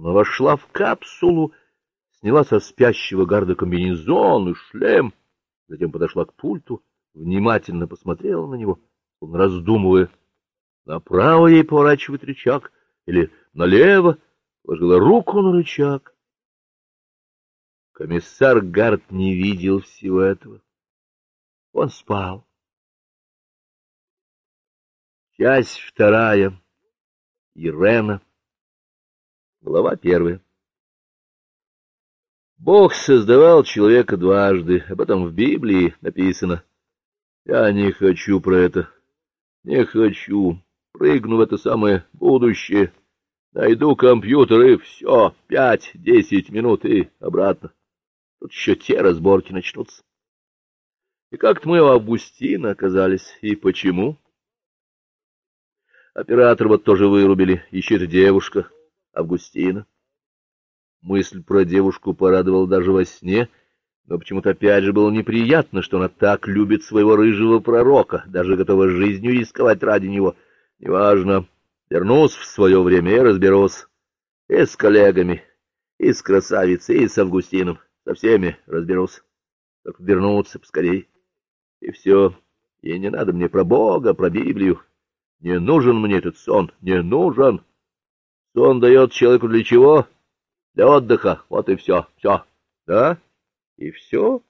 Она вошла в капсулу, сняла со спящего гарда комбинезон и шлем, затем подошла к пульту, внимательно посмотрела на него, он раздумывая, направо ей поворачивать рычаг или налево, положила руку на рычаг. Комиссар Гард не видел всего этого. Он спал. Часть вторая. Ирена. Глава первая. Бог создавал человека дважды, об этом в Библии написано. Я не хочу про это. Не хочу. Прыгну в это самое будущее. Найду компьютер и все. Пять-десять минут и обратно. Тут еще те разборки начнутся. И как-то мы у Августина оказались. И почему? Оператор вот тоже вырубили. Еще эта девушка, Августина. Мысль про девушку порадовала даже во сне, но почему-то опять же было неприятно, что она так любит своего рыжего пророка, даже готова жизнью рисковать ради него. Неважно, вернусь в свое время и разберусь. И с коллегами, и с красавицей, и с Августином. Со всеми разберусь. Только вернуться поскорей. И все. И не надо мне про Бога, про Библию. Не нужен мне этот сон, не нужен. Сон дает человеку для чего? Для отдыха. Вот и все. Все. Да? И все.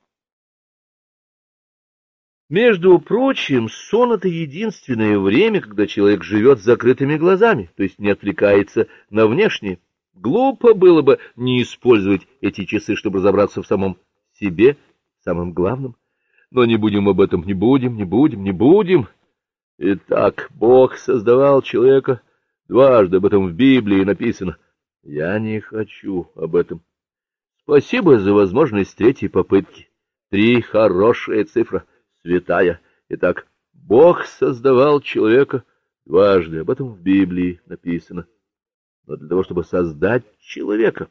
Между прочим, сон — это единственное время, когда человек живет с закрытыми глазами, то есть не отвлекается на внешнее. Глупо было бы не использовать эти часы, чтобы разобраться в самом себе, самом главном. Но не будем об этом, не будем, не будем, не будем. Итак, Бог создавал человека дважды, об этом в Библии написано. Я не хочу об этом. Спасибо за возможность третьей попытки. Три — хорошая цифра, святая. Итак, Бог создавал человека дважды, об этом в Библии написано. Но для того, чтобы создать человека,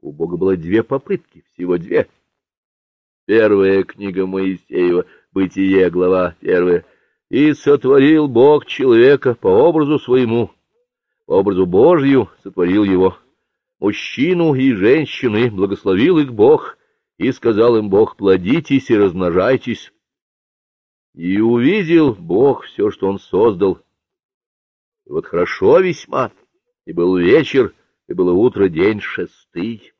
у Бога было две попытки, всего две. Первая книга Моисеева, Бытие, глава первая. «И сотворил Бог человека по образу своему, по образу Божью сотворил его. Мужчину и женщины благословил их Бог, и сказал им Бог, плодитесь и размножайтесь. И увидел Бог все, что он создал. И вот хорошо весьма и был вечер, и было утро, день шестый.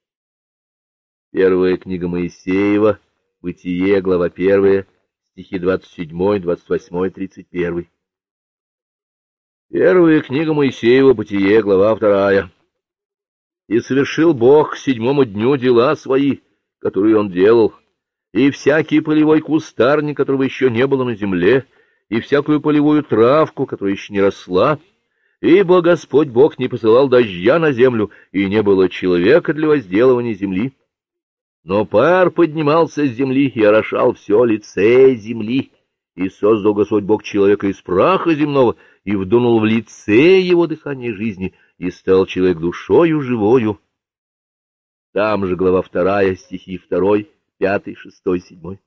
Первая книга Моисеева, Бытие, глава первая, стихи двадцать седьмой, двадцать восьмой, тридцать первый. Первая книга Моисеева, Бытие, глава вторая. И совершил Бог к седьмому дню дела свои, которые он делал, и всякий полевой кустарник, которого еще не было на земле, и всякую полевую травку, которая еще не росла, ибо Господь Бог не посылал дождя на землю, и не было человека для возделывания земли. Но пар поднимался с земли и орошал все лице земли, и создал Господь Бог человека из праха земного, и вдунул в лице его дыхание жизни, и стал человек душою живою. Там же глава вторая, стихи второй, пятый, шестой, седьмой.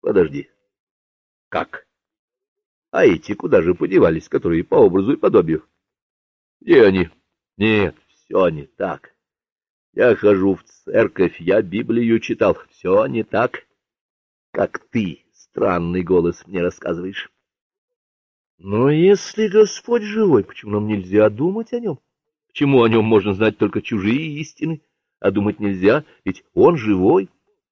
Подожди. Как? А эти куда же подевались, которые по образу и подобию? Где они? Нет, все не так. Я хожу в церковь, я Библию читал. Все не так, как ты, странный голос, мне рассказываешь. Но если Господь живой, почему нам нельзя думать о нем? Почему о нем можно знать только чужие истины, а думать нельзя, ведь он живой?